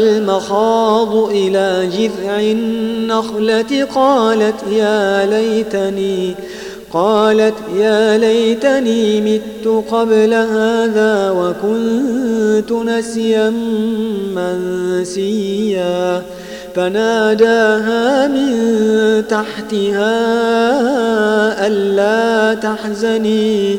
المخاض إلى جذع النخلة قالت يا ليتني قالت يا ليتني مت قبل هذا وكنت نسيا منسيا. فناداها من تحتها ألا تحزني.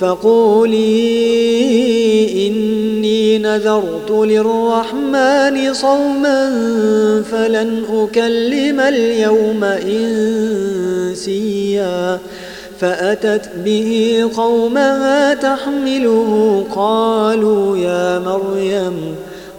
فقولي إني نذرت للرحمن صوما فلن أكلم اليوم إنسيا فأتت به قومها تحمله قالوا يا مريم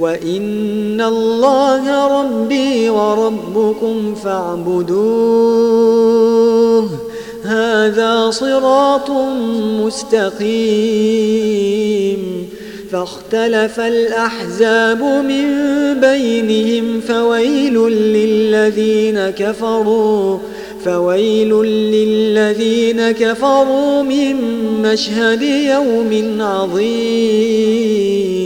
وإن الله ربي وربكم فاعبدوه. هذا صراط مستقيم. فاختلف الأحزاب من بينهم فويل للذين كفروا فويل للذين كفروا من مشهد يوم عظيم.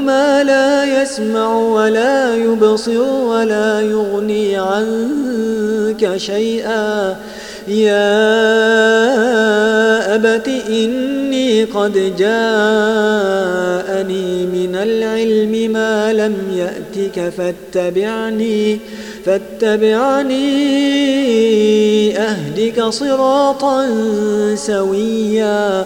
لا يسمع ولا يبصر ولا يغني عنك شيئا. يا أبت إني قد جاءني من العلم ما لم يأتك فاتبعني فاتبعني أهدك صراطا سويا.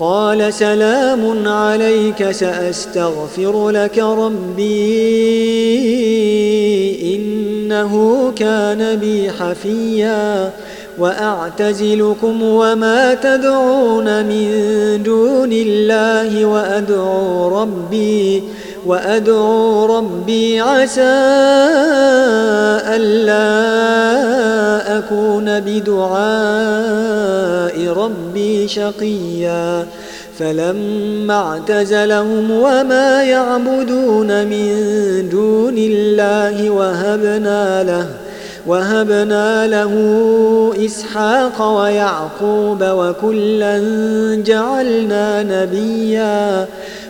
قال سلام عليك سأستغفر لك ربي إنه كان بي حفيا وأعتزلكم وما تدعون من دون الله وأدعو ربي وأدعو ربي عسى ألا أكون بدعاء ربي شقيا. فلما اعتزلهم وما يعبدون من دون الله وهبنا له وهبنا له إسحاق ويعقوب وكلا جعلنا نبيا.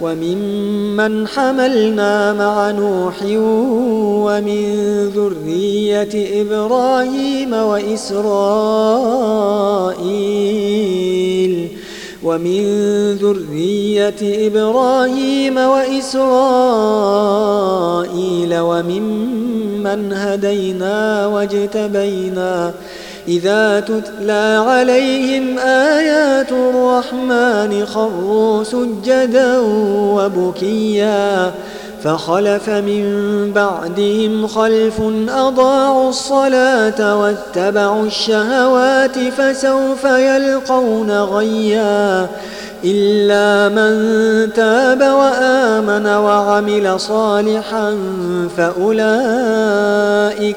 وممن حملنا مع نوح ومن ذرية إبراهيم وإسرائيل ومن ذرية إبراهيم وإسرائيل وممن هدينا واجتبينا إذا تتلى عليهم آيات الرحمن خروا سجدا وبكيا فخلف من بعدهم خلف أضاعوا الصلاة واتبعوا الشهوات فسوف يلقون غيا إلا من تاب وآمن وعمل صالحا فأولئك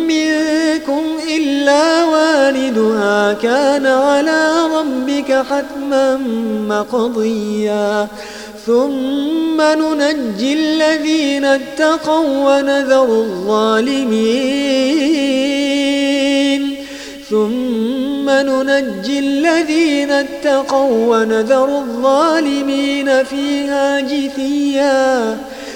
منكم إلا والدها كان على ربك حتما مقضيا. ثم ننجي الذين اتقوا ونذر الظالمين. ثم ننجي الذين اتقوا ونذر الظالمين فيها جثيا.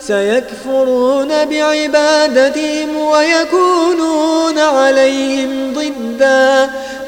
سيكفرون بعبادتهم ويكونون عليهم ضدا.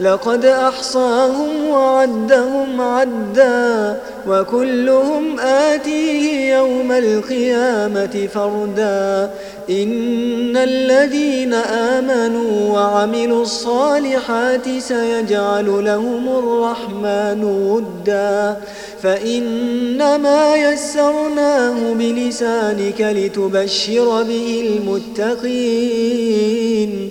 لقد أحصاهم وعدهم عدا وكلهم آتيه يوم القيامة فردا. إن الذين آمنوا وعملوا الصالحات سيجعل لهم الرحمن ودا. فإنما يسرناه بلسانك لتبشر به المتقين.